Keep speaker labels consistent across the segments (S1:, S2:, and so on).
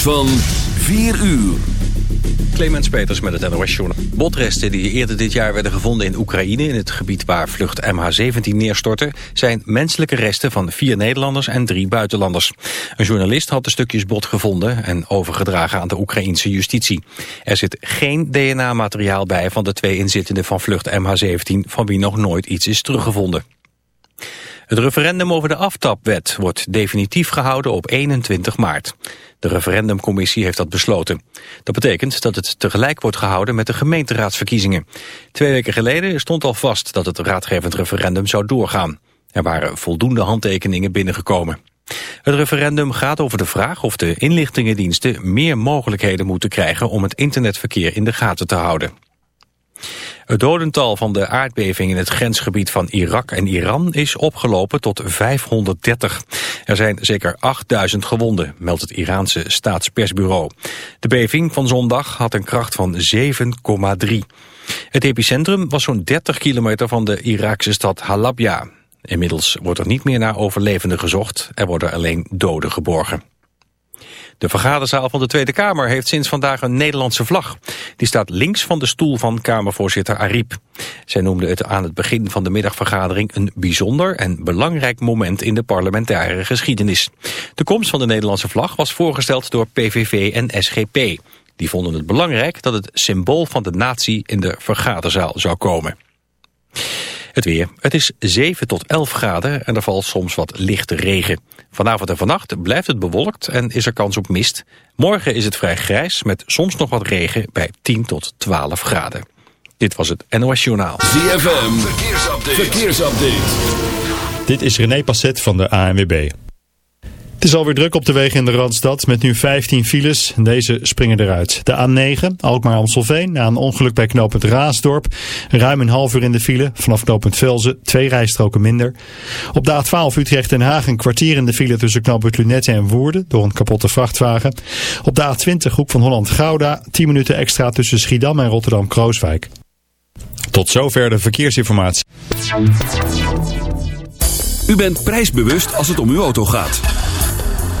S1: van 4 uur.
S2: Clemens Peters met het NOS Journal. Botresten die eerder dit jaar werden gevonden in Oekraïne... in het gebied waar vlucht MH17 neerstortte... zijn menselijke resten van vier Nederlanders en drie buitenlanders. Een journalist had de stukjes bot gevonden... en overgedragen aan de Oekraïnse justitie. Er zit geen DNA-materiaal bij van de twee inzittenden van vlucht MH17... van wie nog nooit iets is teruggevonden. Het referendum over de aftapwet wordt definitief gehouden op 21 maart. De referendumcommissie heeft dat besloten. Dat betekent dat het tegelijk wordt gehouden met de gemeenteraadsverkiezingen. Twee weken geleden stond al vast dat het raadgevend referendum zou doorgaan. Er waren voldoende handtekeningen binnengekomen. Het referendum gaat over de vraag of de inlichtingendiensten meer mogelijkheden moeten krijgen om het internetverkeer in de gaten te houden. Het dodental van de aardbeving in het grensgebied van Irak en Iran is opgelopen tot 530. Er zijn zeker 8000 gewonden, meldt het Iraanse staatspersbureau. De beving van zondag had een kracht van 7,3. Het epicentrum was zo'n 30 kilometer van de Iraakse stad Halabja. Inmiddels wordt er niet meer naar overlevenden gezocht, er worden alleen doden geborgen. De vergaderzaal van de Tweede Kamer heeft sinds vandaag een Nederlandse vlag. Die staat links van de stoel van Kamervoorzitter Ariep. Zij noemde het aan het begin van de middagvergadering een bijzonder en belangrijk moment in de parlementaire geschiedenis. De komst van de Nederlandse vlag was voorgesteld door PVV en SGP. Die vonden het belangrijk dat het symbool van de natie in de vergaderzaal zou komen. Het weer. Het is 7 tot 11 graden en er valt soms wat lichte regen. Vanavond en vannacht blijft het bewolkt en is er kans op mist. Morgen is het vrij grijs met soms nog wat regen bij 10 tot 12 graden. Dit was het NOS Journaal.
S1: ZFM. Verkeersupdate. Verkeersupdate.
S3: Dit is René Passet van de ANWB. Het is alweer druk op de wegen in de Randstad met nu 15 files. Deze springen eruit. De A9, Alkmaar-Amstelveen, na een ongeluk bij knooppunt Raasdorp. Ruim een half uur in de file, vanaf knooppunt Velzen, twee rijstroken minder. Op de A12 Utrecht-Den Haag een kwartier in de file tussen knooppunt Lunette en Woerden door een kapotte vrachtwagen. Op de A20 Hoek van Holland-Gouda, 10 minuten extra tussen Schiedam en Rotterdam-Krooswijk. Tot zover de verkeersinformatie.
S1: U bent prijsbewust als het om uw auto gaat.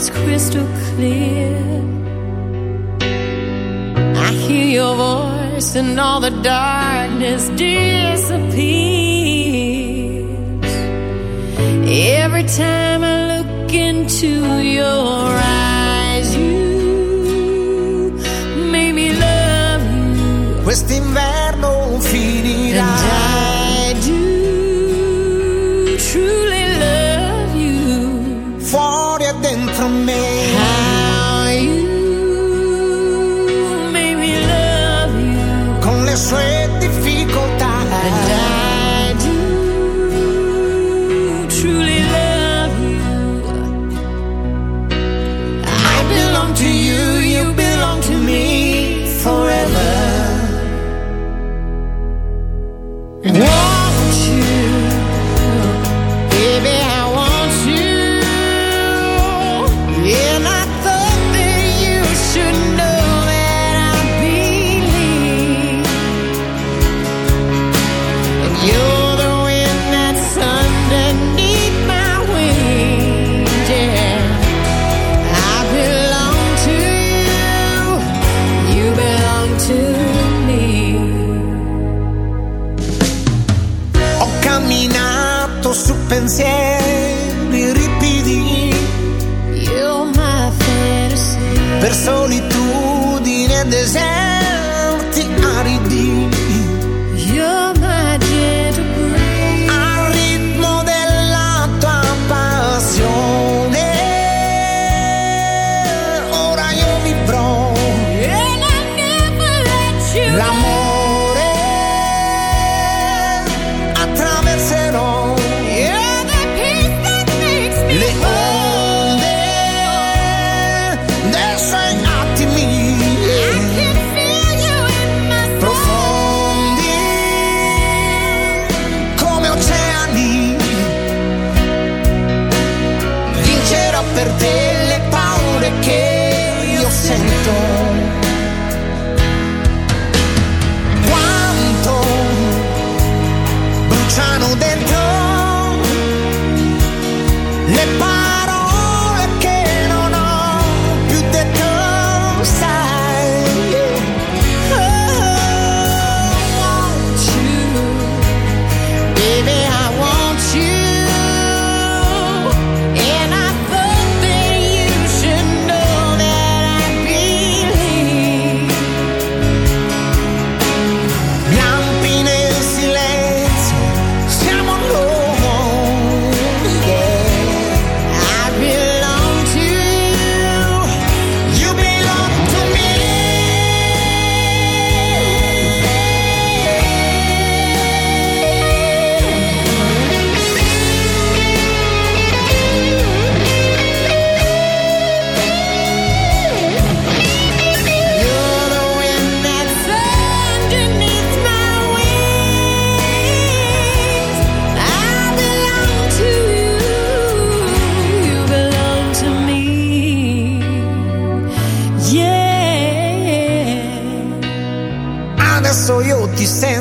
S4: it's crystal clear. I hear your voice and all the darkness disappears. Every time I look into your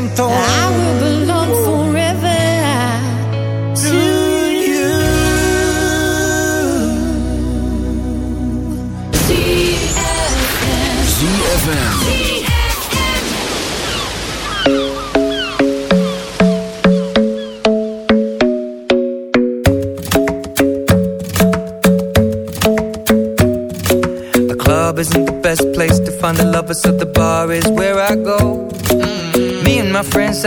S5: siento. Ah.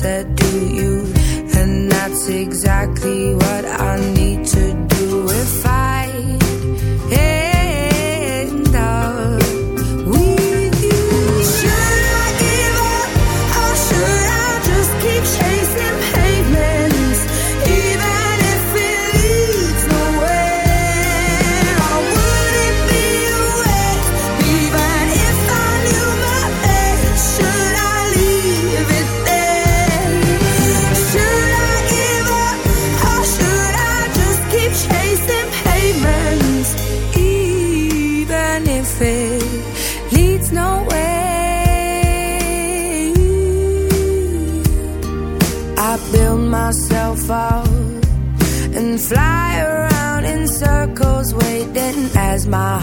S6: said to you. And that's exactly what I need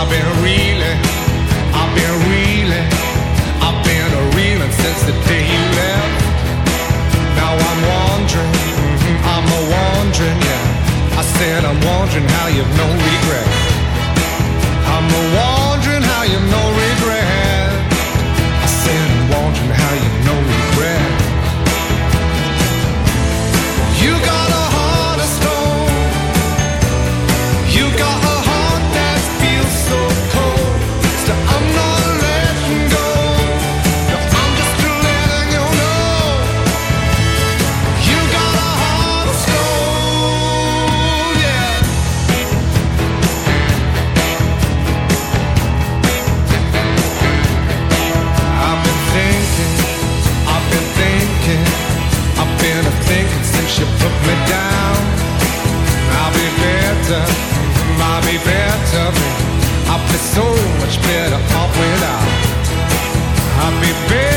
S7: I've been reeling, I've been reeling, I've been a reeling since the day you left. Now I'm wandering, mm-hmm, I'm a wandering, yeah. I said I'm wondering how you've no regret. I'm a wondering how you know to me. I'd be so much better off without. I'd be better.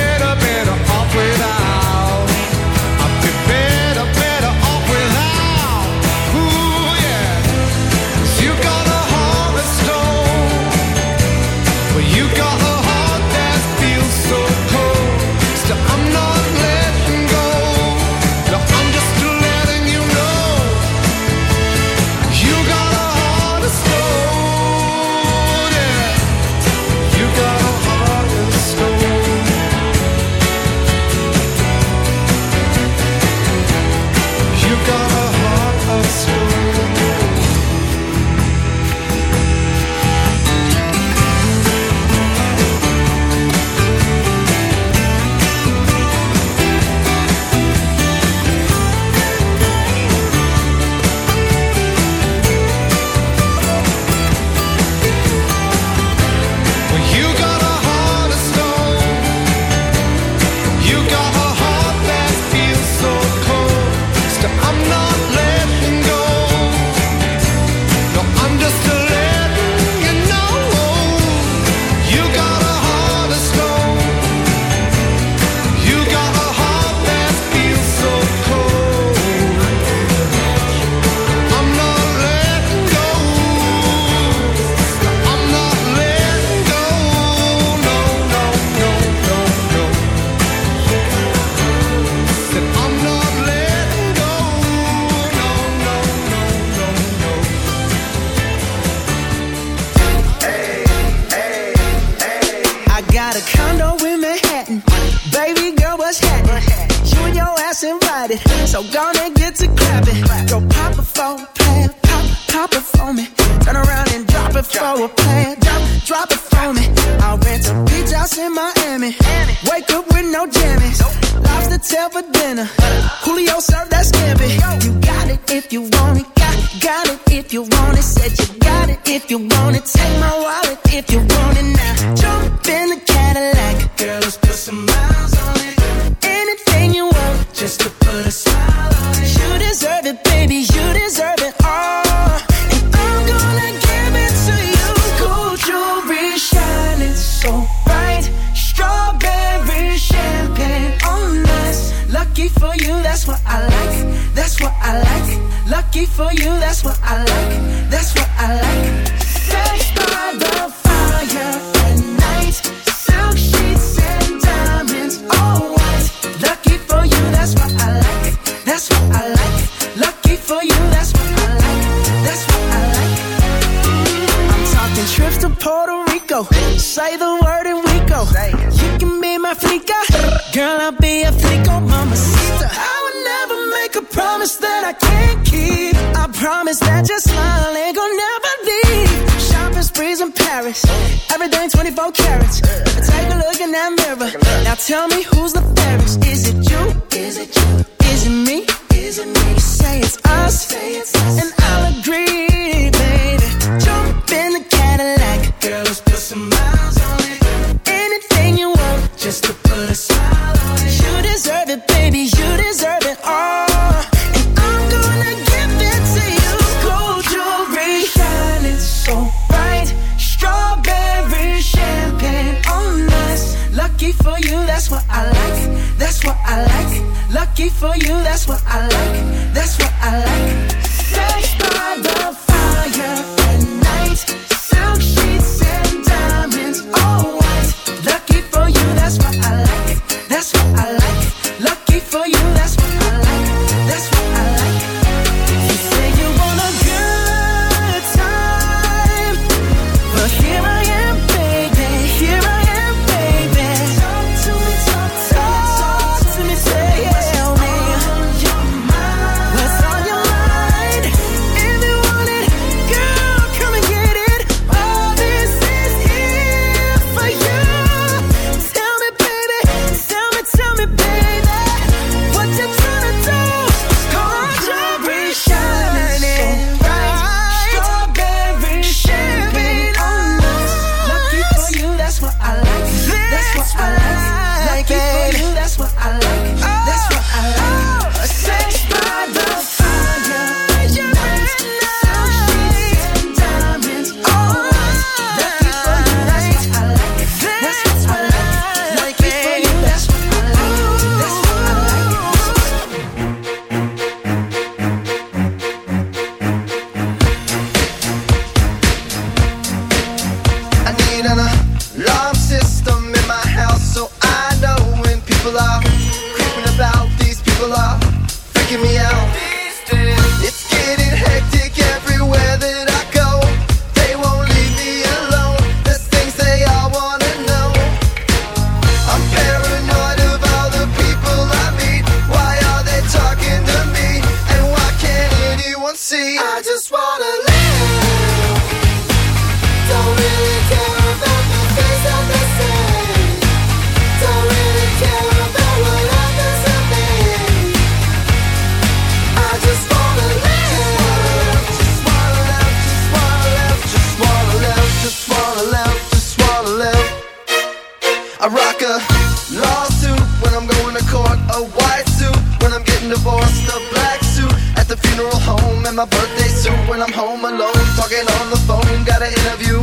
S8: birthday suit. when I'm home alone. Talking on the phone, got an interview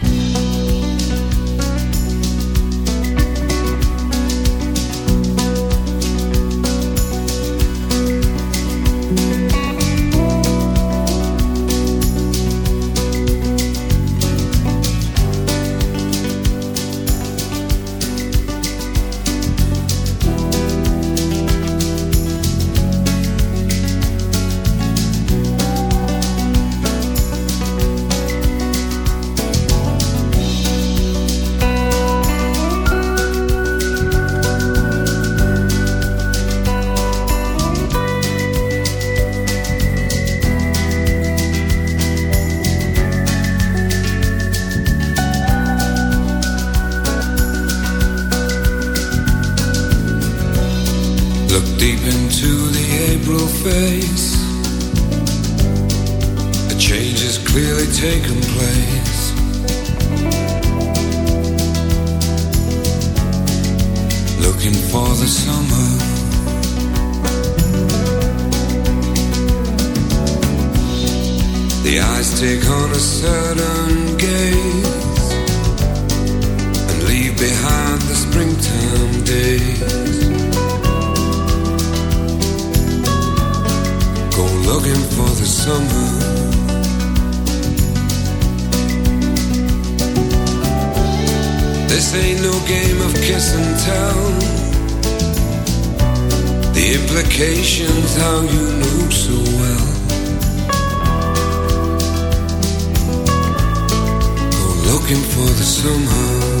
S9: for the summer.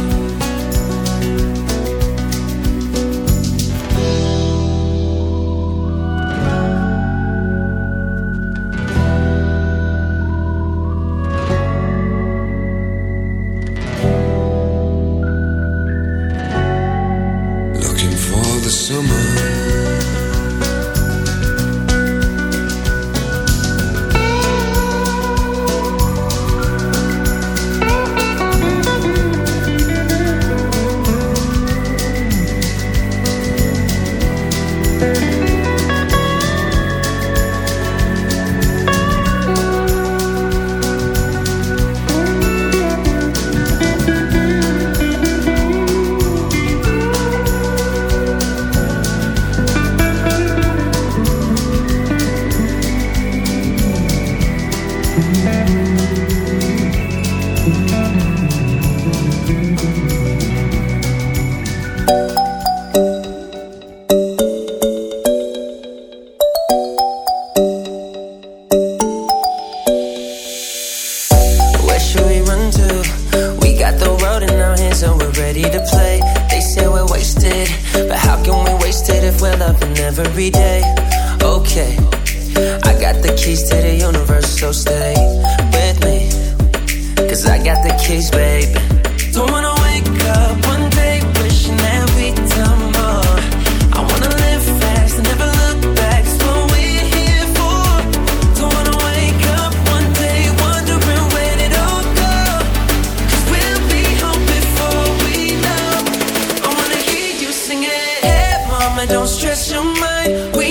S10: stress your mind.